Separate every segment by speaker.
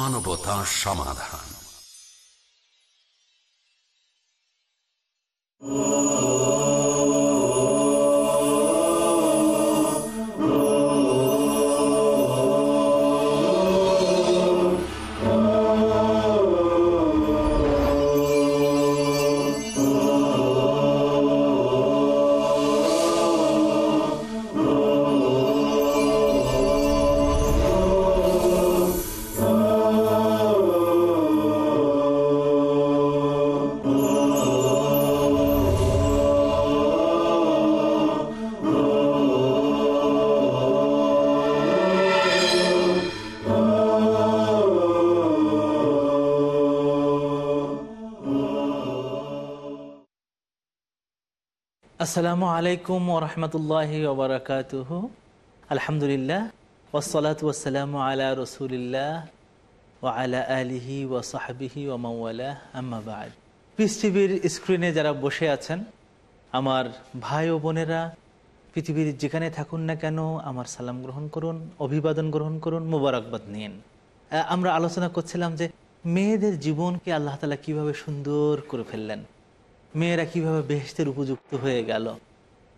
Speaker 1: মানবতা সমাধান।
Speaker 2: আসসালামু আলাইকুম ওরহমতুল্লাহি ওবরাকাতুহ আলহামদুলিল্লাহ ওসলাত ওসালাম আলা রসুলিল্লাহ ও আলা আলিহি ও সাহাবিহি ও মাওয়ালা আম্মাবাদ পিস টিভির স্ক্রিনে যারা বসে আছেন, আমার ভাই ও বোনেরা, পৃথিবীর যেখানে থাকুন না কেন, আমার সালাম গ্রহণ করুন, অভিবাদন গ্রহণ করুন, মোবারকবাদ নিন। আমরা আলোচনা করছিলাম যে মেয়েদের জীবনকে আল্লাহ তালা কীভাবে সুন্দর করে ফেললেন। মেয়েরা কীভাবে বেহেস্তের উপযুক্ত হয়ে গেল?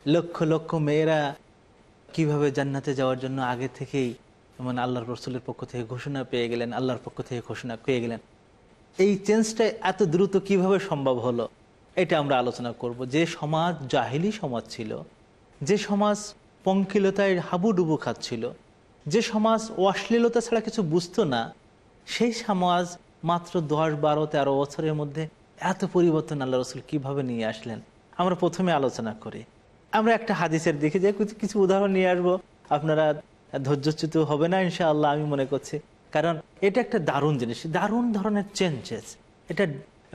Speaker 2: লক্ষ লক্ষ মেয়েরা কীভাবে জান্নাতে যাওয়ার জন্য আগে থেকেই মানে আল্লাহর রসুলের পক্ষ থেকে ঘোষণা পেয়ে গেলেন, আল্লাহর পক্ষ থেকে ঘোষণা পেয়ে গেলেন। এই চেঞ্জটা এত দ্রুত কীভাবে সম্ভব হলো? এটা আমরা আলোচনা করব। যে সমাজ জাহিলি সমাজ ছিল, যে সমাজ পঙ্কিলতায় হাবুডুবু খাচ্ছিল, যে সমাজ অশ্লীলতা ছাড়া কিছু বুঝতো না, সেই সমাজ মাত্র দশ, বারো, তেরো বছরের মধ্যে এত পরিবর্তন আল্লাহ রসুল কীভাবে নিয়ে আসলেন? আমরা প্রথমে আলোচনা করি। আমরা একটা হাদিসের দেখে যে কিছু উদাহরণ নিয়ে আসব। আপনারা ধৈর্যচ্যুত হবে না, ইনশাআল্লাহ, আমি মনে করছি। কারণ এটা একটা দারুণ জিনিস। দারুণ ধরনের চেঞ্জেস এটা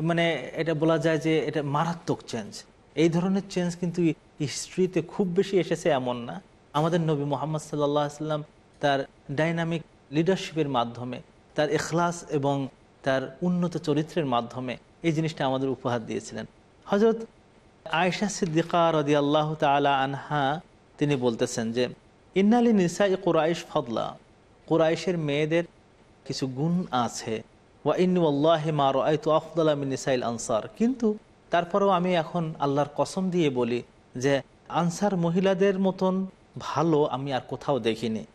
Speaker 2: মানে এটা বলা যায় যে এটা মারাত্মক চেঞ্জ এই ধরনের চেঞ্জ কিন্তু হিস্ট্রিতে খুব বেশি এসেছে এমন না। আমাদের নবী মোহাম্মদ সাল্লাহ সাল্লাম তার ডাইনামিক লিডারশিপের মাধ্যমে, তার এখলাস এবং তার উন্নত চরিত্রের মাধ্যমে এই জিনিসটা আমাদের উপহার দিয়েছিলেন। হজরত আয়সা সিদ্দিকা রদি আল্লাহ তালা আনহা তিনি বলতেছেন যে ইন্নালি নিসা ই কোরাইশ ফদলা, কোরাইশের মেয়েদের কিছু গুণ আছে। ওয়া ইন্নআল্লাহ মা রায়তু আফদুল্লাহ মিন নিসাইল আনসার। কিন্তু তারপরেও আমি এখন আল্লাহর কসম দিয়ে বলি যে, আনসার মহিলাদের মতন ভালো আমি আর কোথাও দেখিনি।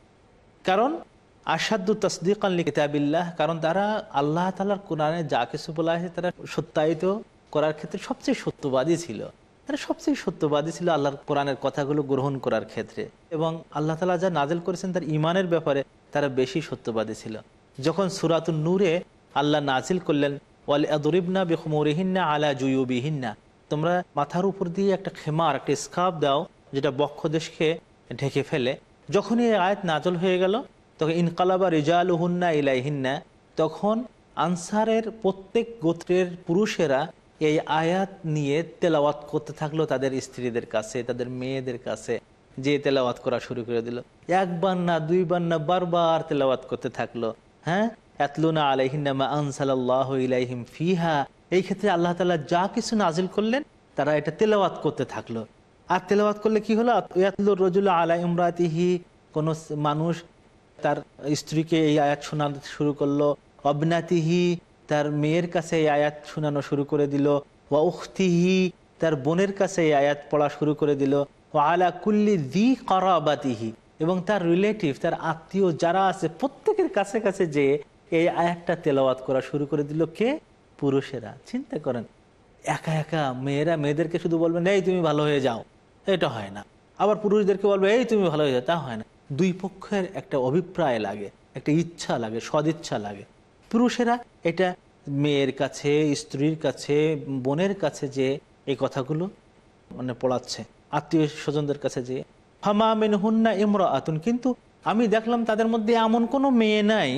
Speaker 2: কারণ আসাদু তসদিক আল্লি কিতাবিল্লাহ কারণ তারা আল্লাহ তালার কোরআনে যা কিছু বলা আছে তারা সত্যায়িত করার ক্ষেত্রে সবচেয়ে সত্যবাদী ছিল। তারা সবচেয়ে সত্যবাদী ছিল আল্লাহর কোরআনের কথাগুলো গ্রহণ করার ক্ষেত্রে এবং আল্লাহ তালা যা নাজেল করেছেন তার ইমানের ব্যাপারে তারা বেশি সত্যবাদী ছিল। যখন সুরাতুল নূরে আল্লাহ নাজিল করলেন, ওয়াল আদরিবনা বেখমরিহিন্না আলা জুয়ুবিহিন্না তোমরা মাথার উপর দিয়ে একটা খেমার, একটা স্কার্ফ দাও, যেটা বক্ষদেশকে ঢেকে ফেলে। যখনই আয়াত নাজল হয়ে গেল তখন ইনকালাবা রেজাল হুন্না ইলাইহিন্না, তখন আনসারের প্রত্যেক গোত্রের পুরুষেরা এই আয়াত নিয়ে তেলাওয়াত করতে থাকল তাদের স্ত্রীদের কাছে, তাদের মেয়েদের কাছে, যে তেলাওয়াত করা শুরু করে দিল। একবার না, দুইবার না, বারবার তেলাওয়াত করতে থাকল। হ্যাঁ? এতলুনা আলাইহিন্নামা আনসাল্লাহ ইলাইহিম ফিহা। এই ক্ষেত্রে আল্লাহ তালা যা কিছু নাজিল করলেন, তারা এটা তেলাওয়াত করতে থাকল। আর তেলাওয়াত করলে কি হলো? ইয়াতলুর রজুল আলা ইমরাতিহি, কোন মানুষ তার স্ত্রীকে এই আয়াত শোনানো শুরু করল। অবনাতিহি তার মেয়ের কাছে এই আয়াত শোনানো শুরু করে দিল। ওয়া উখতিহি তার বোনের কাছে এই আয়াত পড়া শুরু করে দিল। ও আলা কুল্লি দি করাবাতিহি এবং তার রিলেটিভ, তার আত্মীয় যারা আছে, প্রত্যেকের কাছে কাছে যে এই আয়াতটা তেলাওয়াত করা শুরু করে দিল কে? পুরুষেরা। চিন্তা করেন, একা একা মেয়েরা মেয়েদেরকে শুধু বলবেন, এই তুমি ভালো হয়ে যাও। এটা হয় না। আবার পুরুষদেরকে বলবে, এই তুমি ভালো হয়ে যাও। তা হয় না। দুই পক্ষের একটা অভিপ্রায় লাগে, একটা ইচ্ছা লাগে, সদিচ্ছা লাগে। পুরুষেরা এটা মেয়ের কাছে, স্ত্রীর কাছে, বোনের কাছে যে এই কথাগুলো মানে পড়াচ্ছে, আত্মীয় স্বজনদের কাছে যে, ফামা মেন হুন্না ইমরা আতুন কিন্তু আমি দেখলাম তাদের মধ্যে এমন কোনো মেয়ে নাই,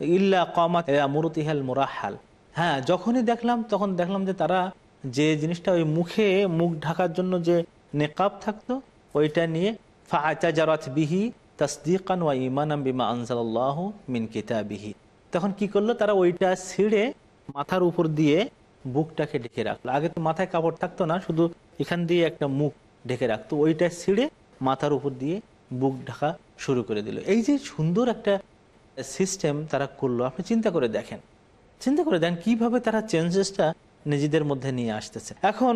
Speaker 2: ইল্লা কমাত মুরতিহাল মোরাহাল। হ্যাঁ যখনই দেখলাম, তখন দেখলাম যে তারা যে জিনিসটা ওই মুখে মুখ ঢাকার জন্য যে নেকাব থাকতো, ওইটা নিয়ে ফাআতাজারাত বিহি তাসদিকান ওয়া ইমানাম বিমা আনজালাল্লাহ মিন কিতাবিহি তখন কি করল? তারা ওইটা ছিঁড়ে মাথার উপর দিয়ে বুকটাকে ঢেকে রাখল। আগে তো মাথায় কাপড় থাকতো না, শুধু এখান দিয়ে একটা মুখ ঢেকে রাখতো। ওইটা ছিঁড়ে মাথার উপর দিয়ে বুক ঢাকা শুরু করে দিল। এই যে সুন্দর একটা সিস্টেম তারা করল, আপনি চিন্তা করে দেখেন। চিন্তা করে দেখেন কীভাবে তারা চেঞ্জেসটা নিজেদের মধ্যে নিয়ে আসতেছে। এখন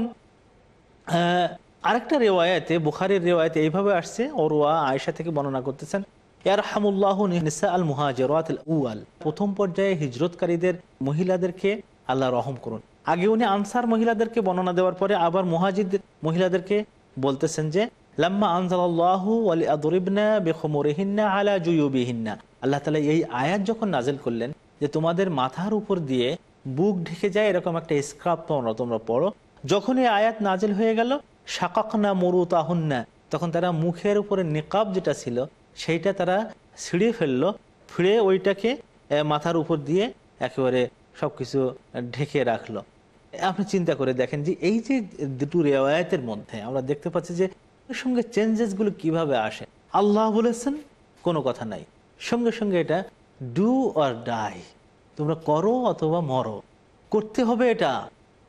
Speaker 2: আরেকটা রেওয়ায়তে, বুখারের রেওয়ায়তে এইভাবে আসছে, ওরওয়া আয়েশা থেকে বর্ণনা করতেছেন আল উয়াল প্রথম পর্যায়ে হিজরতকারীদের মহিলাদেরকে আল্লাহ রহম করুন। আগে উনি আনসার মহিলাদেরকে বর্ণনা দেওয়ার পরে আবার মুহাজিদ মহিলাদেরকে বলতেছেন যে, লাম্মা আনজালাল্লাহু ওয়ালি আদরিবনা আলা জুয়ুবিহিন্না। আল্লাহ তাআলা এই আয়াত যখন নাজিল করলেন, যে তোমাদের মাথার উপর দিয়ে বুক ঢেকে যায়, এরকম একটা স্ক্রাব তোমরা তোমরা পড়ো, যখন এই আয়াত নাজিল হয়ে গেল শাকাকনা মরু তাহুন্না তখন তারা মুখের উপরে নিকাব যেটা ছিল, সেইটা তারা ছিঁড়ে ফেলল, ফিরে ওইটাকে মাথার উপর দিয়ে একেবারে সব কিছু ঢেকে রাখল। আপনি চিন্তা করে দেখেন যে এই যে দুটো রেওয়ায়তের মধ্যে আমরা দেখতে পাচ্ছি যে এর সঙ্গে চেঞ্জেসগুলো কীভাবে আসে। আল্লাহ বলেছেন, কোনো কথা নাই। সঙ্গে সঙ্গে এটা ডু আর ডাই তোমরা করো অথবা মরো। করতে হবে এটা।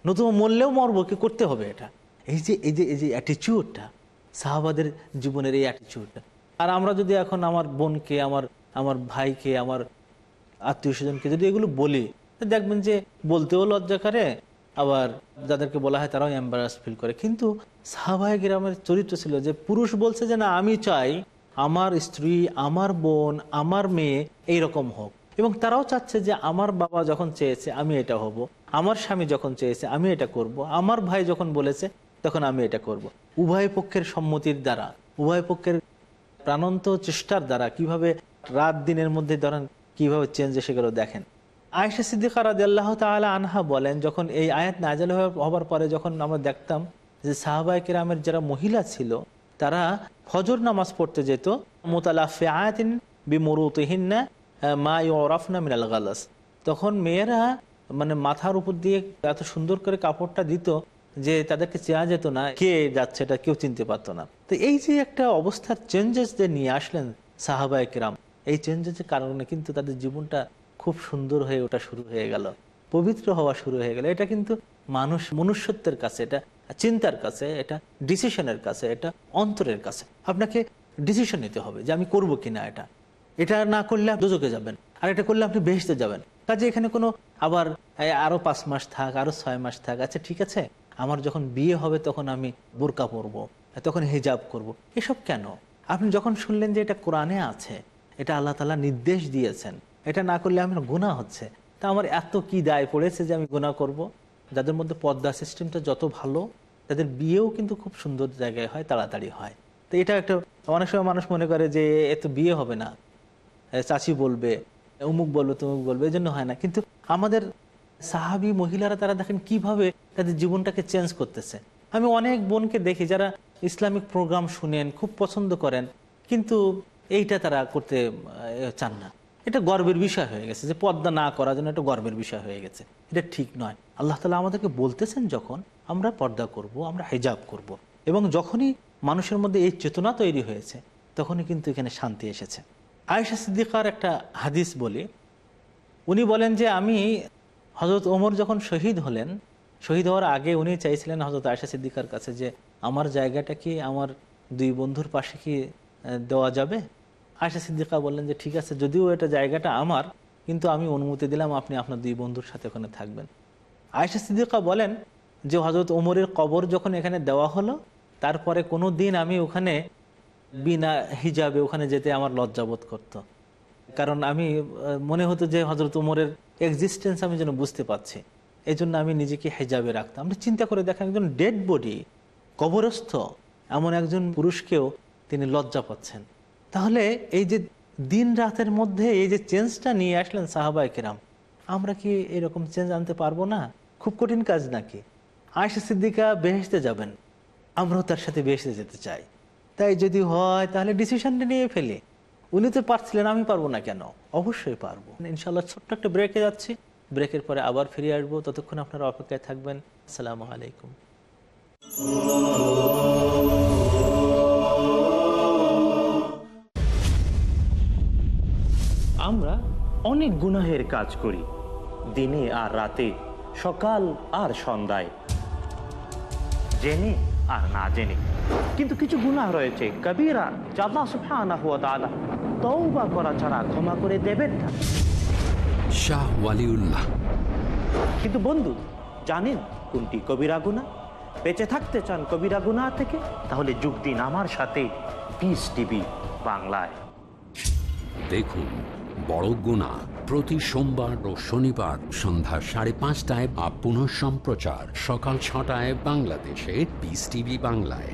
Speaker 2: নতুবা মরলেও মরবো, কি করতে হবে এটা? এই যে এই যে এই যে অ্যাটিচিউডটা সাহাবাদের জীবনের এই অ্যাটিচিউডটা আর আমরা যদি এখন আমার বোনকে, আমার আমার ভাইকে, আমার আত্মীয় স্বজনকে যদি এগুলো বলি দেখবেন যে বলতেও লজ্জা করে, আবার যাদেরকে বলা হয় তারাও এম্বারাস ফিল করে। কিন্তু সাহাবাহ গ্রামের চরিত্র ছিল যে পুরুষ বলছে যে, না, আমি চাই আমার স্ত্রী, আমার বোন, আমার মেয়ে এই রকম হোক। এবং তারাও চাচ্ছে যে, আমার বাবা যখন চেয়েছে, আমি এটা হব। আমার স্বামী যখন চেয়েছে, আমি এটা করব। আমার ভাই যখন বলেছে তখন আমি এটা করব। উভয় পক্ষের সম্মতির দ্বারা, উভয় পক্ষের প্রাণন্ত চেষ্টার দ্বারা কীভাবে রাত দিনের মধ্যে ধরেন কীভাবে চেঞ্জ এসে গেল দেখেন। আয়েশা সিদ্দিকা রাদি আল্লাহ তালা আনহা বলেন, যখন এই আয়াত নাজাল হবার পরে যখন আমরা দেখতাম যে সাহাবাই কেরামের যারা মহিলা ছিল, তারা ফজর নামাজ পড়তে যেত মোতালাফে আয়াতিন বিমরুতহিন্না মা ইউরাফনা মিনাল গালাস। তখন মেয়েরা মানে মাথার উপর দিয়ে এত সুন্দর করে কাপড়টা দিত যে তাদেরকে চেয়া যেত না, কে যাচ্ছে এটা কেউ চিনতে পারতো না। তো এই যে একটা অবস্থার চেঞ্জেস যে নিয়ে আসলেন সাহাবা একরাম এই চেঞ্জেসের কারণে কিন্তু তাদের জীবনটা খুব সুন্দর হয়ে ওঠা শুরু হয়ে গেল, পবিত্র হওয়া শুরু হয়ে গেল। এটা কিন্তু মানুষ, মনুষ্যত্বের কাছে, এটা চিন্তার কাছে, এটা ডিসিশনের কাছে, এটা অন্তরের কাছে। আপনাকে ডিসিশন নিতে হবে যে আমি করব কিনা এটা। এটা না করলে আপনি দুজকে যাবেন, আর এটা করলে আপনি বেহেশতে যাবেন। কাজে এখানে কোনো আবার আরও পাঁচ মাস থাক, আরও ছয় মাস থাক আচ্ছা ঠিক আছে আমার যখন বিয়ে হবে তখন আমি বোরকা পরবো, তখন হিজাব করব। এসব কেন? আপনি যখন শুনলেন যে এটা কোরআনে আছে, এটা আল্লাহ তালা নির্দেশ দিয়েছেন, এটা না করলে আমার গুণা হচ্ছে। তা আমার এত কি দায় পড়েছে যে আমি গুণা করব। যাদের মধ্যে পদ্মা সিস্টেমটা যত ভালো, তাদের বিয়েও কিন্তু খুব সুন্দর জায়গায় হয়, তাড়াতাড়ি হয়। তো এটা একটা, অনেক সময় মানুষ মনে করে যে এত বিয়ে হবে না। চাচি বলবে অমুক বলবে, তমুক বলবে এই জন্য হয় না। কিন্তু আমাদের সাহাবি মহিলারা তারা দেখেন কীভাবে তাদের জীবনটাকে চেঞ্জ করতেছে। আমি অনেক বোনকে দেখি যারা ইসলামিক প্রোগ্রাম শুনেন, খুব পছন্দ করেন, কিন্তু এইটা তারা করতে চান না। এটা গর্বের বিষয় হয়ে গেছে যে পর্দা না করার জন্য একটা গর্বের বিষয় হয়ে গেছে। এটা ঠিক নয়। আল্লাহ তালা আমাদেরকে বলতেছেন যখন আমরা পর্দা করব, আমরা হেজাব করব। এবং যখনই মানুষের মধ্যে এই চেতনা তৈরি হয়েছে, তখনই কিন্তু এখানে শান্তি এসেছে। আয়েশা সিদ্দিকার একটা হাদিস বলি। উনি বলেন যে, আমি হজরত ওমর যখন শহীদ হলেন, শহীদ হওয়ার আগে উনি চাইছিলেন হজরত আয়েশা সিদ্দিকার কাছে যে, আমার জায়গাটা কি আমার দুই বন্ধুর পাশে কি দেওয়া যাবে? আয়েশা সিদ্দিকা বললেন যে, ঠিক আছে, যদিও এটা জায়গাটা আমার, কিন্তু আমি অনুমতি দিলাম আপনি আপনার দুই বন্ধুর সাথে ওখানে থাকবেন। আয়েশা সিদ্দিকা বলেন যে হজরত ওমরের কবর যখন এখানে দেওয়া হলো, তারপরে কোনো দিন আমি ওখানে বিনা হিজাবে ওখানে যেতে আমার লজ্জাবোধ করতো। কারণ আমি মনে হতো যে হজরত উমরের এক্সিস্টেন্স আমি যেন বুঝতে পারছি। এই জন্য আমি নিজেকে হেজাবে রাখতাম। আপনি চিন্তা করে দেখেন, একজন ডেড বডি কবরস্থ, এমন একজন পুরুষকেও তিনি লজ্জা পাচ্ছেন। তাহলে এই যে দিন রাতের মধ্যে এই যে চেঞ্জটা নিয়ে আসলেন সাহাবাই কেরাম, আমরা কি এরকম চেঞ্জ আনতে পারব না? খুব কঠিন কাজ নাকি? আয়সা সিদ্দিকা বেহেসতে যাবেন। আমরাও তার সাথে বেহেসতে যেতে চাই। তাই যদি হয়, তাহলে ডিসিশনটা নিয়ে ফেলি। উনি তো পারছিলেন, আমি পারব না কেন? অবশ্যই পারব। ইনশাল্লাহ ছোট্ট একটা ব্রেকে যাচ্ছি। ব্রেকের পরে আবার ফিরে আসব। ততক্ষণ আপনারা অপেক্ষায় থাকবেন। আসসালামু আলাইকুম।
Speaker 3: আমরা অনেক গুনাহের কাজ করি, দিনে আর রাতে, সকাল আর সন্ধ্যায়, জেনে আর না জেনে। কিন্তু কিছু গুনাহ রয়েছে। কবিরা যা আল্লাহ সুবহানাহু ওয়া তাআলা তওবা করা ছাড়া ক্ষমা করে দেবেন না।
Speaker 1: শাহ ওয়ালিউল্লাহ।
Speaker 3: কিন্তু বন্ধু জানেন কোনটি কবিরা গুনাহ? বেঁচে থাকতে চান কবিরা গুনাহ থেকে তাহলে যোগ দিন আমার সাথে। পিস টিভি বাংলায়।
Speaker 1: দেখুন বড় গুণা প্রতি সোমবার ও শনিবার সন্ধ্যা সাড়ে পাঁচটায় বা পুনঃ সম্প্রচার সকাল ছটায় বাংলাদেশে পিস টিভি বাংলায়।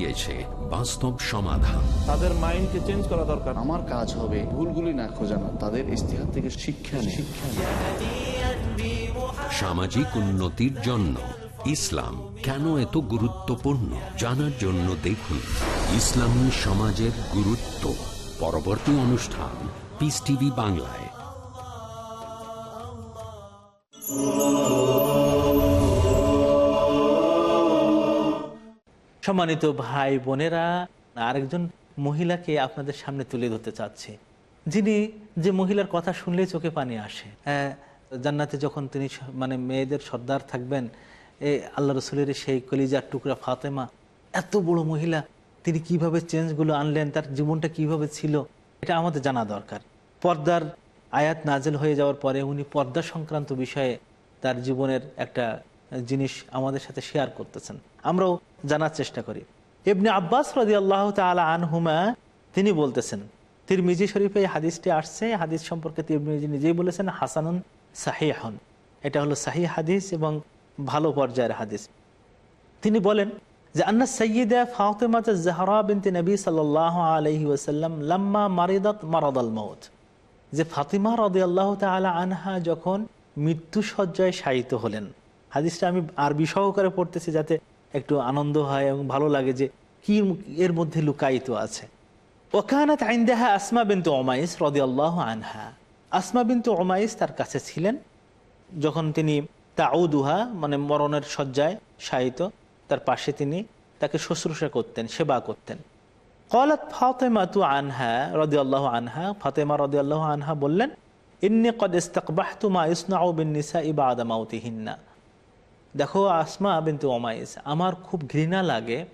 Speaker 1: দিয়েছে বাস্তব সমাধান।
Speaker 4: তাদের মাইন্ডকে চেঞ্জ করা দরকার।
Speaker 5: আমার কাজ হবে ভুলগুলি না খোঁজানো তাদের ইস্তেহার থেকে শিক্ষা শিক্ষা
Speaker 1: সামাজিক উন্নতির জন্য ইসলাম কেন এত গুরুত্বপূর্ণ জানার জন্য দেখুন। ইসলামী সমাজের গুরুত্ব পরবর্তী অনুষ্ঠান পিস টিভি বাংলায়।
Speaker 2: সম্মানিত ভাই বোনেরা আরেকজন মহিলাকে আপনাদের সামনে তুলে ধরতে চাচ্ছি। যিনি যে মহিলার কথা শুনলেই চোখে পানি আসে। হ্যাঁ, জান্নাতে যখন তিনি মানে মেয়েদের সর্দার থাকবেন এই আল্লাহ রসুলের সেই কলিজার টুকরা ফাতেমা এত বড় মহিলা তিনি কীভাবে চেঞ্জগুলো আনলেন তার জীবনটা কীভাবে ছিল এটা আমাদের জানা দরকার। পর্দার আয়াত নাজেল হয়ে যাওয়ার পরে উনি পর্দা সংক্রান্ত বিষয়ে তার জীবনের একটা জিনিস আমাদের সাথে শেয়ার করতেছেন। আমরাও জানার চেষ্টা করি। ইবনে আব্বাস রাজি আল্লাহ তালা আনহুমা তিনি বলতেছেন, তিরমিজি শরীফে হাদিসটি আসছে হাদিস সম্পর্কে তিরমিজি নিজেই বলেছেন, হাসানুন সাহিহন। এটা হলো সাহি হাদিস এবং ভালো পর্যায়ের হাদিস। তিনি বলেন যে, আন্না সৈয়দা ফাতেমাত জাহরা বিনতে নবী সাল্লাহ আলহি ওসাল্লাম লাম্মা মারিদাত মারাদাল মৌত যে ফাতিমা রদে আল্লাহ তালা আনহা যখন মৃত্যু সজ্জায় শায়িত হলেন। হাদিসটা আমি আরবি সহকারে পড়তেছি যাতে একটু আনন্দ হয় এবং ভালো লাগে যে কি এর মধ্যে লুকায়িত আছে। ওকানাত আইন্দাহা আসমা বিন্তু ওমাইস রদি আল্লাহ আনহা। আসমা বিন্তু ওমাইস তার কাছে ছিলেন। যখন তিনি তাউদুহা মানে মরণের শয্যায় শায়িত, তার পাশে তিনি তাকে শুশ্রূষা করতেন, সেবা করতেন। কলাত ফাতেমা তু আনহা রদি আল্লাহ আনহা, ফাতেমা রদি আল্লাহ আনহা বললেন, ইন্নি কদ ইস্তাকবাহতু মা ইসনাউ বিন নিসা ইবা আদামাউতিহিন্না দেখো আসমা বিন্তু ওমাইস আমার খুব ঘৃণা লাগে,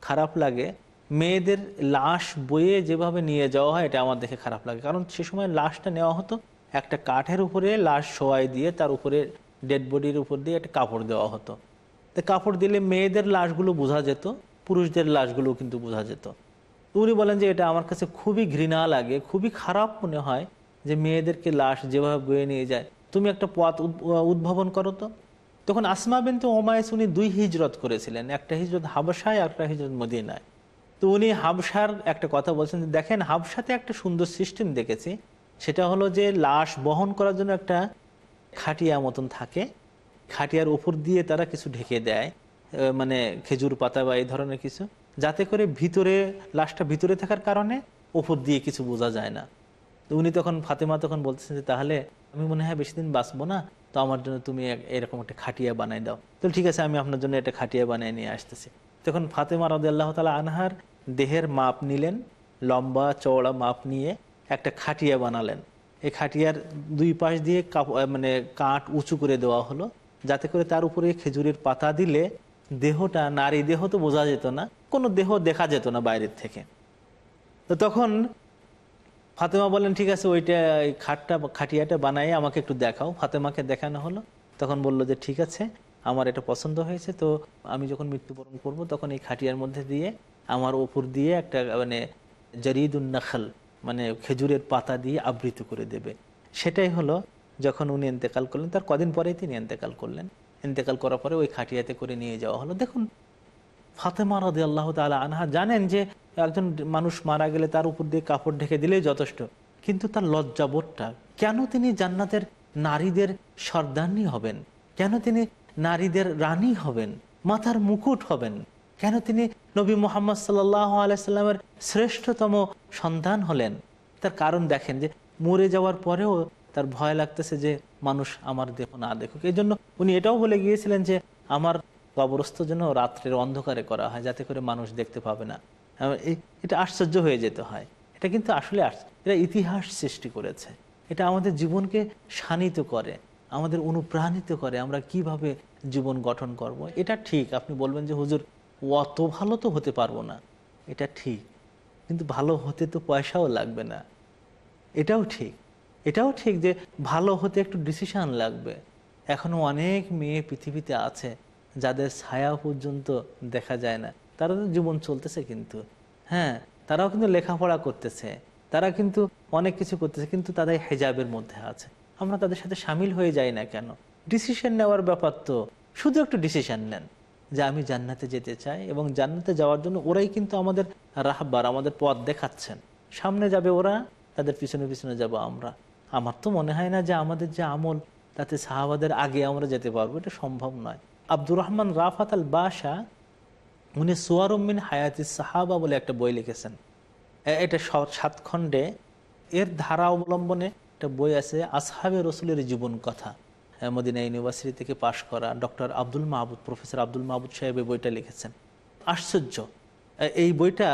Speaker 2: খারাপ লাগে। মেয়েদের লাশ বয়ে যেভাবে নিয়ে যাওয়া হয়, এটা আমার দেখে খারাপ লাগে। কারণ সে সময় লাশটা নেওয়া হতো, একটা কাঠের উপরে লাশ শোয়াই দিয়ে, তার উপরে ডেড বডির উপর দিয়ে একটা কাপড় দেওয়া হতো। তো কাপড় দিলে মেয়েদের লাশগুলো বোঝা যেত, পুরুষদের লাশগুলো কিন্তু বোঝা যেত। উনি বলেন যে এটা আমার কাছে খুবই ঘৃণা লাগে, খুবই খারাপ মনে হয় যে মেয়েদেরকে লাশ যেভাবে বয়ে নিয়ে যায়। তুমি একটা পথ উদ্- উদ্ভাবন করো তো। তখন আসমা বিনতে ওমায়েস উনি দুই হিজরত করেছিলেন। একটা হিজরত হাবসায় আর একটা হিজরত মদিনায়। তো উনি হাবসার একটা কথা বলছেন দেখেন হাবসাতে একটা সুন্দর সিস্টেম দেখেছি। সেটা হলো যে, লাশ বহন করার জন্য একটা খাটিয়া মতন থাকে। খাটিয়ার উপর দিয়ে তারা কিছু ঢেকে দেয় মানে খেজুর পাতা বা এই ধরনের কিছু। যাতে করে ভিতরে, লাশটা ভিতরে থাকার কারণে উপর দিয়ে কিছু বোঝা যায় না। তো উনি তখন ফাতেমা তখন বলতেছেন যে, তাহলে আমি মনে হয় বেশি দিন বাঁচবো না। তো আমার জন্য তুমি এরকম একটা খাটিয়া বানাই দাও। তো ঠিক আছে, আমি আপনার জন্য একটা খাটিয়া বানিয়ে নিয়ে আসতেছি। তখন ফাতেমা রদ আল্লাহ তালা আনহার দেহের মাপ নিলেন, লম্বা, চওড়া মাপ নিয়ে একটা খাটিয়া বানালেন। এই খাটিয়ার দুই পাশ দিয়ে মানে কাঠ উঁচু করে দেওয়া হলো, যাতে করে তার উপরে খেজুরের পাতা দিলে দেহটা, নারী দেহ তো বোঝা যেত না, কোনো দেহ দেখা যেত না বাইরের থেকে। তো তখন ফাতেমা বললেন, ঠিক আছে, ওইটা খাটটা, খাটিয়াটা বানাই, আমাকে একটু দেখাও। ফাতেমাকে দেখানো হলো। তখন বলল যে, ঠিক আছে, আমার এটা পছন্দ হয়েছে, তো আমি যখন মৃত্যুবরণ করব, তখন এই খাটিয়ার মধ্যে দিয়ে আমার ওপর দিয়ে একটা মানে জারিদুন নাখাল মানে খেজুরের পাতা দিয়ে আবৃত করে দেবে। সেটাই হলো যখন উনি এন্তেকাল করলেন, তার কদিন পরেই তিনি এন্তেকাল করলেন। এন্তেকাল করার পরে ওই খাটিয়াতে করে নিয়ে যাওয়া হলো। দেখুন, ফাতেমা রাদি আল্লাহ তালা আনহা জানেন যে একজন মানুষ মারা গেলে তার উপর দিয়ে কাপড় ঢেকে দিলেই যথেষ্ট। কিন্তু তার লজ্জাবোধটা কেন তিনি জান্নাতের নারীদের সর্দারনি হবেন? কেন তিনি নারীদের রানী হবেন? মাথার মুকুট হবেন? কেন তিনি নবী মোহাম্মদ সাল্লাহ আলাইস্লামের শ্রেষ্ঠতম সন্তান হলেন? তার কারণ দেখেন যে, মরে যাওয়ার পরেও তার ভয় লাগতেছে যে, মানুষ আমার দেহ না দেখুক। এই জন্য উনি এটাও বলে গিয়েছিলেন যে, আমার কবরস্থ যেন রাত্রের অন্ধকারে করা হয়, যাতে করে মানুষ দেখতে পাবে না। এটা আশ্চর্য হয়ে যেতে হয়। এটা কিন্তু আসলে এটা ইতিহাস সৃষ্টি করেছে। এটা আমাদের জীবনকে শানিত করে, আমাদের অনুপ্রাণিত করে, আমরা কীভাবে জীবন গঠন করব। এটা ঠিক। আপনি বলবেন যে, হুজুর, অত ভালো তো হতে পারব না। এটা ঠিক। কিন্তু ভালো হতে তো পয়সাও লাগবে না। এটাও ঠিক। এটাও ঠিক যে, ভালো হতে একটু ডিসিশান লাগবে। এখনও অনেক মেয়ে পৃথিবীতে আছে যাদের ছায়া পর্যন্ত দেখা যায় না। তারা জীবন চলতেছে কিন্তু। হ্যাঁ তারাও কিন্তু লেখাপড়া করতেছে। তারা কিন্তু অনেক কিছু করতেছে, কিন্তু তাদের হেজাবের মধ্যে আছে। আমরা তাদের সাথে সামিল হয়ে যাই না কেন? ডিসিশন নেওয়ার ব্যাপার তো, শুধু একটু ডিসিশন নেন। যে আমি জান্নাতে যেতে চাই এবং জান্নাতে যাওয়ার জন্য ওরাই কিন্তু আমাদের রাহবার, আমাদের পথ দেখাচ্ছেন। সামনে যাবে ওরা, তাদের পিছনে পিছনে যাব আমরা। আমার তো মনে হয় না যে আমাদের যে আমল, তাতে সাহাবাদের আগে আমরা যেতে পারব, এটা সম্ভব নয়। আব্দুর রহমান রাফাত আল বাসা উনি সোয়ারুমিন হায়াতি সাহাবা বলে একটা বই লিখেছেন। এটা সাত খণ্ডে এর ধারা অবলম্বনে একটা বই আছে আসহাবে রসুলের জীবন কথা। মদিনা ইউনিভার্সিটি থেকে পাশ করা ডক্টর আব্দুল মাহবুদ প্রফেসর আব্দুল মাহবুদ সাহেব এই বইটা লিখেছেন। আশ্চর্য। এই বইটা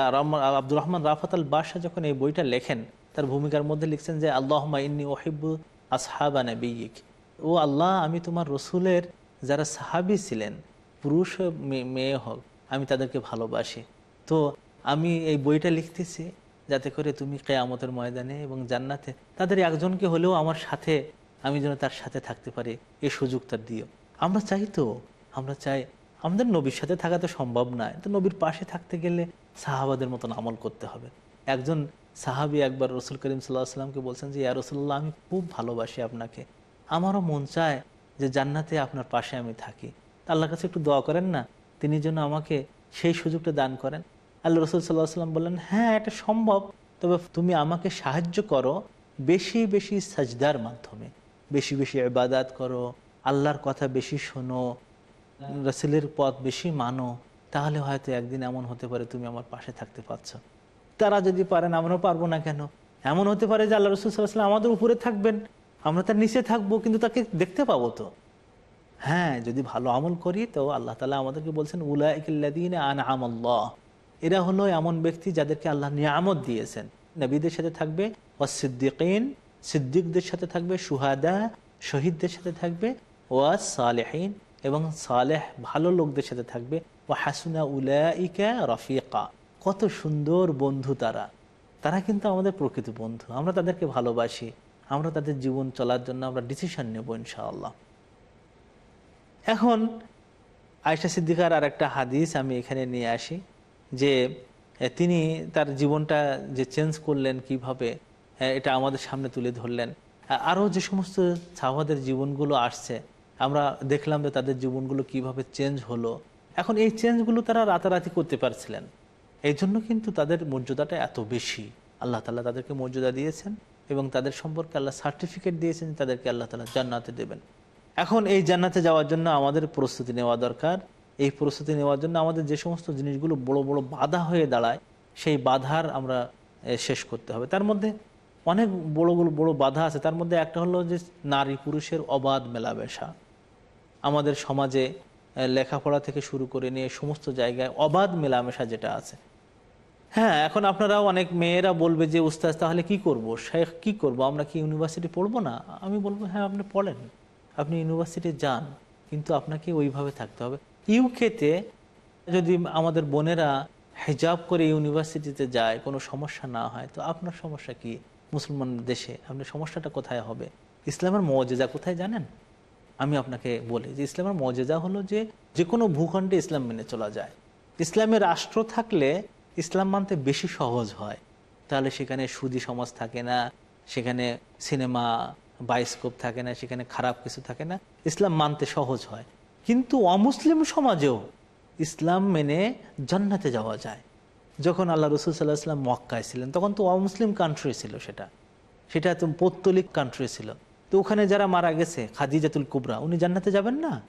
Speaker 2: আব্দুর রহমান রাফাত আল বাদশাহ যখন এই বইটা লেখেন, তার ভূমিকার মধ্যে লিখছেন যে আল্লাহ ইন্নি ওহিবু আসহাবা নবীক ও আল্লাহ, আমি তোমার রসুলের যারা সাহাবি ছিলেন, পুরুষ মেয়ে হোক আমি তাদেরকে ভালোবাসি। তো আমি এই বইটা লিখতেছি যাতে করে তুমি কেয়ামতের ময়দানে এবং জান্নাতে তাদের একজনকে হলেও আমার সাথে আমি যেন তার সাথে থাকতে পারি, এই সুযোগটা দিও। আমরা চাই তো, আমরা চাই আমাদের নবীর সাথে থাকা তো সম্ভব নয় তো নবীর পাশে থাকতে গেলে সাহাবাদের মতন আমল করতে হবে। একজন সাহাবি একবার রসুল করিম সাল্লাহ সাল্লামকে বলছেন যে, ইয়া রসুল্লাহ আমি খুব ভালোবাসি আপনাকে। আমারও মন চায় যে জান্নাতে আপনার পাশে আমি থাকি। আল্লাহর কাছে একটু দোয়া করেন না? তিনি যেন আমাকে সেই সুযোগটা দান করেন। আল্লাহ রসুল সাল্লাহ সাল্লাম বললেন হ্যাঁ এটা সম্ভব। তবে তুমি আমাকে সাহায্য করো বেশি বেশি সাজদার মাধ্যমে। বেশি বেশি ইবাদাত করো, আল্লাহর কথা বেশি শোনো, রসুলের পথ বেশি মানো। তাহলে হয়তো একদিন এমন হতে পারে তুমি আমার পাশে থাকতে পারছ। তারা যদি পারেন, আমরাও পারব না কেন? এমন হতে পারে যে আল্লাহ রসুল সাল্লাহ আমাদের উপরে থাকবেন। আমরা তার নিচে থাকব, কিন্তু তাকে দেখতে পাবো তো। হ্যাঁ যদি ভালো আমল করি তো আল্লাহ তালা আমাদেরকে বলছেন উলাইকিল্লাদিন আন আমল্লাহ এরা হলো এমন ব্যক্তি যাদেরকে আল্লাহ নিয়ামত দিয়েছেন। নবীদের সাথে থাকবে ওয়াসিদ্দিকিন সিদ্দিকদের সাথে থাকবে সুহাদা শহীদদের সাথে থাকবে ওয়াজ সালেহীন এবং সালেহ ভালো লোকদের সাথে থাকবে। ও হাসুনা উলাইকা রফিকা। কত সুন্দর বন্ধু তারা। তারা কিন্তু আমাদের প্রকৃত বন্ধু। আমরা তাদেরকে ভালোবাসি। আমরা তাদের জীবন চলার জন্য আমরা ডিসিশন নেব ইনশাআল্লাহ। এখন আয়সা সিদ্দিকার আর একটা হাদিস আমি এখানে নিয়ে আসি, যে তিনি তার জীবনটা যে চেঞ্জ করলেন কীভাবে এটা আমাদের সামনে তুলে ধরলেন। আরও যে সমস্ত সাহাবাদের জীবনগুলো আসছে, আমরা দেখলাম যে তাদের জীবনগুলো কীভাবে চেঞ্জ হলো। এখন এই চেঞ্জগুলো তারা রাতারাতি করতে পারছিলেন। এই জন্য কিন্তু তাদের মর্যাদাটা এত বেশি। আল্লাহ তালা তাদেরকে মর্যাদা দিয়েছেন এবং তাদের সম্পর্কে আল্লাহ সার্টিফিকেট দিয়েছেন তাদেরকে আল্লাহ তালা জান্নাতে দেবেন। এখন এই জান্নাতে যাওয়ার জন্য আমাদের প্রস্তুতি নেওয়া দরকার। এই প্রস্তুতি নেওয়ার জন্য আমাদের যে সমস্ত জিনিসগুলো বড় বড় বাধা হয়ে দাঁড়ায়, সেই বাধার আমরা শেষ করতে হবে। তার মধ্যে অনেক বড় বড় বড় বাধা আছে। তার মধ্যে একটা হলো যে নারী পুরুষের অবাধ মেলামেশা। আমাদের সমাজে লেখাপড়া থেকে শুরু করে নিয়ে সমস্ত জায়গায় অবাধ মেলামেশা যেটা আছে। হ্যাঁ এখন আপনারাও অনেক মেয়েরা বলবে যে উস্তাজ তাহলে কি করব? শেখ, কি করব? আমরা কি ইউনিভার্সিটি পড়ব না? আমি বলব হ্যাঁ আপনি পড়েন। আপনি ইউনিভার্সিটি যান, কিন্তু আপনাকে ওইভাবে থাকতে হবে। ইউকেতে যদি আমাদের বোনেরা হেজাব করে ইউনিভার্সিটিতে যায়, কোনো সমস্যা না হয়, তো আপনার সমস্যা কি? মুসলমান দেশে আপনার সমস্যাটা কোথায় হবে? ইসলামের মজেজা কোথায় জানেন? আমি আপনাকে বলি যে ইসলামের মজেজা হলো যে যে কোনো ভূখণ্ডে ইসলাম মেনে চলা যায়। ইসলামের রাষ্ট্র থাকলে ইসলাম মানতে বেশি সহজ হয়। তাহলে সেখানে সুদি সমাজ থাকে না, সেখানে সিনেমা বায়োস্কোপ থাকে না, সেখানে খারাপ কিছু থাকে না, ইসলাম মানতে সহজ হয়। কিন্তু অমুসলিম সমাজেও ইসলাম মেনে জান্নাতে যাওয়া যায়। যখন আল্লাহ রসুল সাল্লাহ ইসলাম মক্কায় ছিলেন, তখন তো অমুসলিম কান্ট্রি ছিল সেটা। সেটা তো পৌত্তলিক কান্ট্রি ছিল। তো ওখানে যারা মারা গেছে, খাদিজাতুল কুবরা, উনি জান্নাতে যাবেন না?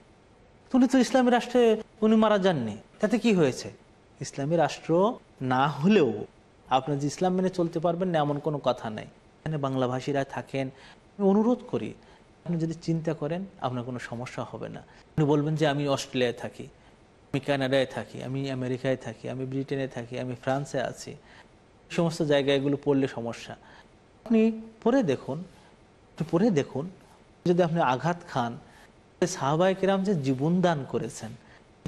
Speaker 2: উনি তো ইসলামী রাষ্ট্রে উনি মারা যাননি। তাতে কি হয়েছে? ইসলামী রাষ্ট্র না হলেও আপনি যে ইসলাম মেনে চলতে পারবেন না, এমন কোনো কথা নেই। এখানে বাংলাভাষীরা থাকেন আমি অনুরোধ করি, আপনি যদি চিন্তা করেন, আপনার কোনো সমস্যা হবে না। আপনি বলবেন যে, আমি অস্ট্রেলিয়ায় থাকি, আমি কানাডায় থাকি, আমি আমেরিকায় থাকি, আমি ব্রিটেনে থাকি, আমি ফ্রান্সে আছি। সমস্ত জায়গায় এগুলো পড়লে সমস্যা। আপনি পরে দেখুন পরে দেখুন, যদি আপনি আঘাত খান সাহাবাই কিরাম যে জীবন দান করেছেন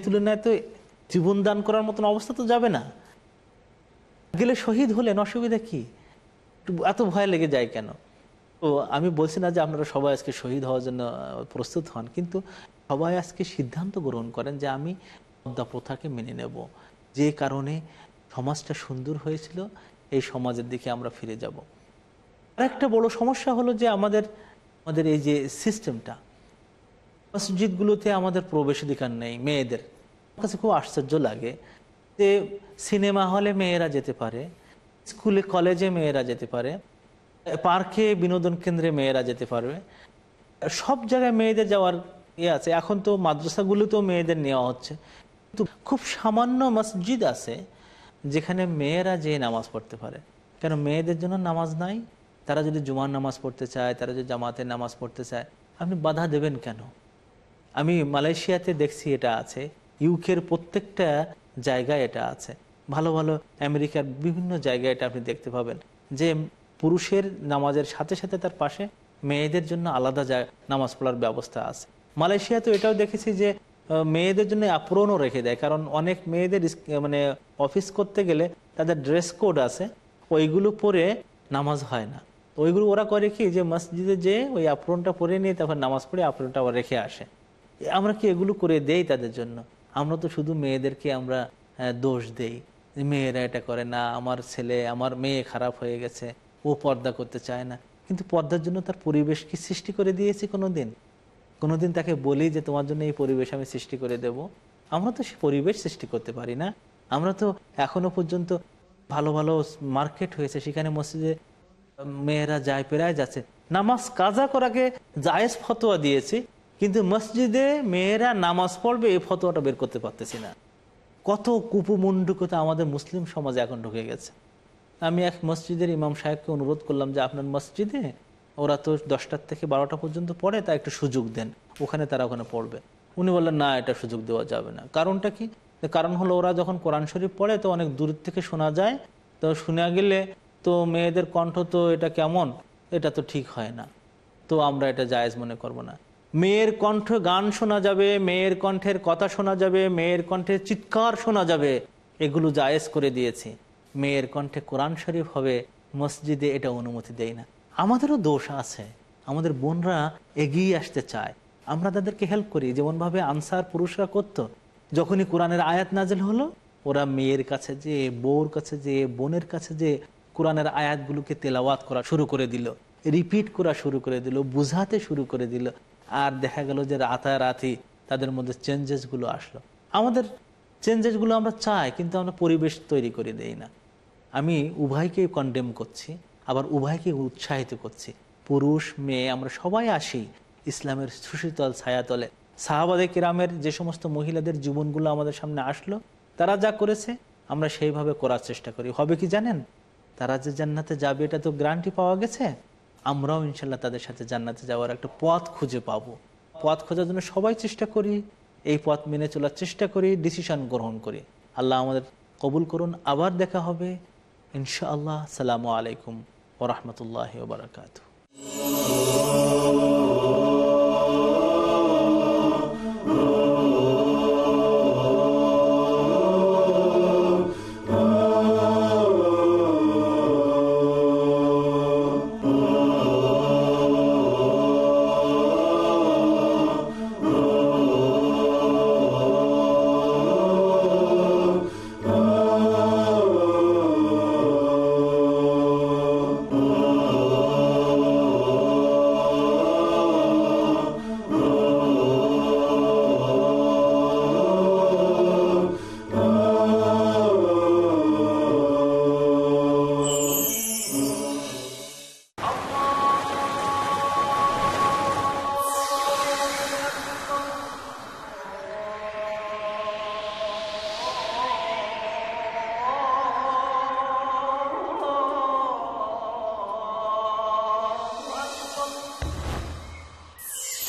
Speaker 2: তুলনায় তো জীবন দান করার মতন অবস্থা তো যাবে না। গেলে শহীদ হলেন, অসুবিধা কি? এত ভয় লেগে যায় কেন? তো আমি বলছি না যে আপনারা সবাই আজকে শহীদ হওয়ার জন্য প্রস্তুত হন, কিন্তু সবাই আজকে সিদ্ধান্ত গ্রহণ করেন যে আমি পদ্মা প্রথাকে মেনে নেব। যে কারণে সমাজটা সুন্দর হয়েছিল, এই সমাজের দিকে আমরা ফিরে যাব। আর একটা বড় সমস্যা হলো যে আমাদের আমাদের এই যে সিস্টেমটা, মসজিদগুলোতে আমাদের প্রবেশাধিকার নেই মেয়েদের। আমার কাছে খুব আশ্চর্য লাগে যে সিনেমা হলে মেয়েরা যেতে পারে, স্কুলে, কলেজে মেয়েরা যেতে পারে পার্কে বিনোদন কেন্দ্রে মেয়েরা যেতে পারবে। সব জায়গায় মেয়েদের যাওয়ার ইয়ে আছে। এখন তো মাদ্রাসাগুলোতেও মেয়েদের নেওয়া হচ্ছে। কিন্তু খুব সামান্য মসজিদ আছে যেখানে মেয়েরা যেয়ে নামাজ পড়তে পারে। কেন? মেয়েদের জন্য নামাজ নাই। তারা যদি জুমার নামাজ পড়তে চায়, তারা যদি জামাতের নামাজ পড়তে চায়, আপনি বাধা দেবেন কেন? আমি মালয়েশিয়াতে দেখছি এটা আছে। ইউকের প্রত্যেকটা জায়গায় এটা আছে। ভালো ভালো আমেরিকার বিভিন্ন জায়গায় এটা আপনি দেখতে পাবেন। যে পুরুষের নামাজের সাথে সাথে তার পাশে মেয়েদের জন্য আলাদা জায়গা নামাজ পড়ার ব্যবস্থা আছে। মালয়েশিয়া তো এটাও দেখেছি যে মেয়েদের জন্য অ্যাপ্রনও রেখে দেয়। কারণ অনেক মেয়েদের মানে অফিস করতে গেলে তাদের ড্রেস কোড আছে, ওইগুলো পরে নামাজ হয় না। ওইগুলো ওরা করে কি যে, মসজিদে যে ওই অ্যাপ্রনটা পরে নিয়ে তারপর নামাজ পড়ে অ্যাপ্রনটা আবার রেখে আসে। আমরা কি এগুলো করে দেই তাদের জন্য? আমরা তো শুধু মেয়েদেরকে আমরা দোষ দেই। মেয়েরা এটা করে, না, আমার ছেলে, আমার মেয়ে খারাপ হয়ে গেছে। ও পর্দা করতে চায় না। কিন্তু পর্দার জন্য তার পরিবেশ কি সৃষ্টি করে দিয়েছি কোনোদিন? কোনোদিন তাকে বলি যে, তোমার জন্য এই পরিবেশ আমি সৃষ্টি করে দেব। আমরা তো সে পরিবেশ সৃষ্টি করতে পারি না। আমরা তো এখনও পর্যন্ত ভালো ভালো মার্কেট হয়েছে। সেখানে মসজিদে মেয়েরা যায়, পেরায় যাচ্ছে। নামাজ কাজা করাকে জায়েজ ফতোয়া দিয়েছি, কিন্তু মসজিদে মেয়েরা নামাজ পড়বে, এই ফতোয়াটা বের করতে পারতেছি না। কত কুপমুন্ডুকতা আমাদের মুসলিম সমাজে এখন ঢুকে গেছে। আমি এক মসজিদের ইমাম সাহেবকে অনুরোধ করলাম যে আপনার মসজিদে ওরা তো দশটার থেকে বারোটা পর্যন্ত পড়ে তা একটু সুযোগ দেন। ওখানে তারা ওখানে পড়বে। উনি বললেন, না, এটা সুযোগ দেওয়া যাবে না। কারণটা কি? কারণ হলো ওরা যখন কোরআন শরীফ পড়ে তো অনেক দূর থেকে শোনা যায়। তো শোনা গেলে তো মেয়েদের কণ্ঠ তো এটা কেমন? এটা তো ঠিক হয় না। তো আমরা এটা জায়েজ মনে করব না। মেয়ের কণ্ঠ গান শোনা যাবে, মেয়ের কণ্ঠের কথা শোনা যাবে, মেয়ের কণ্ঠের চিৎকার শোনা যাবে। এগুলো জায়েজ করে দিয়েছি। মেয়ের কণ্ঠে কোরআন শরীফ হবে, মসজিদে এটা অনুমতি দেয় না। আমাদেরও দোষ আছে। আমাদের বোনরা এগিয়ে আসতে চায়। আমরা তাদেরকে হেল্প করি। যেমনভাবে আনসার পুরুষরা করত, যখনই কোরআনের আয়াত নাজেল হলো, ওরা মেয়ের কাছে যে বউর কাছে যে বোনের কাছে যে কোরআনের আয়াতগুলোকে তেলাওয়াত করা শুরু করে দিল। রিপিট করা শুরু করে দিল, বুঝাতে শুরু করে দিল। আর দেখা গেল যে রাতারাতি তাদের মধ্যে চেঞ্জেসগুলো আসলো। আমাদের চেঞ্জেসগুলো আমরা চাই, কিন্তু আমরা পরিবেশ তৈরি করে দেই না। আমি উভয়কেই কন্ডেম করছি, আবার উভয়কে উৎসাহিত করছি। পুরুষ, মেয়ে, আমরা সবাই আসি ইসলামের সুশীতল ছায়াতলে। সাহাবাদে কিরামের যে সমস্ত মহিলাদের জীবনগুলো আমাদের সামনে আসলো, তারা যা করেছে, আমরা সেইভাবে করার চেষ্টা করি। হবে কি জানেন? তারা যে জান্নাতে যাবে, এটা তো গ্রান্টি পাওয়া গেছে। আমরাও ইনশাল্লাহ তাদের সাথে জান্নাতে যাওয়ার একটা পথ খুঁজে পাবো। পথ খোঁজার জন্য সবাই চেষ্টা করি, এই পথ মেনে চলার চেষ্টা করি ডিসিশন গ্রহণ করি। আল্লাহ আমাদের কবুল করুন। আবার দেখা হবে। ইনশাআল্লাহ সালামু আলাইকুম ওরহমতুল্লাহ বারকাত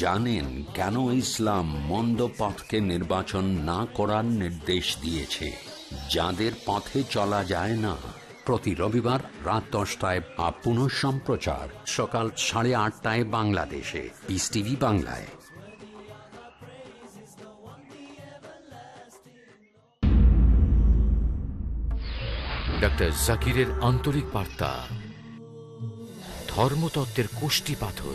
Speaker 1: জানেন কেন ইসলাম মন্দ পথকে নির্বাচন না করার নির্দেশ দিয়েছে। যাদের পথে চলা যায় না। প্রতি রবিবার রাত দশটায় বা পুনঃ সম্প্রচার সকাল সাড়ে আটটায় বাংলাদেশে। পিস টিভি বাংলায়।
Speaker 6: ডক্টর জাকিরের আন্তরিক বার্তা। ধর্মতত্ত্বের কোষ্টি পাথর।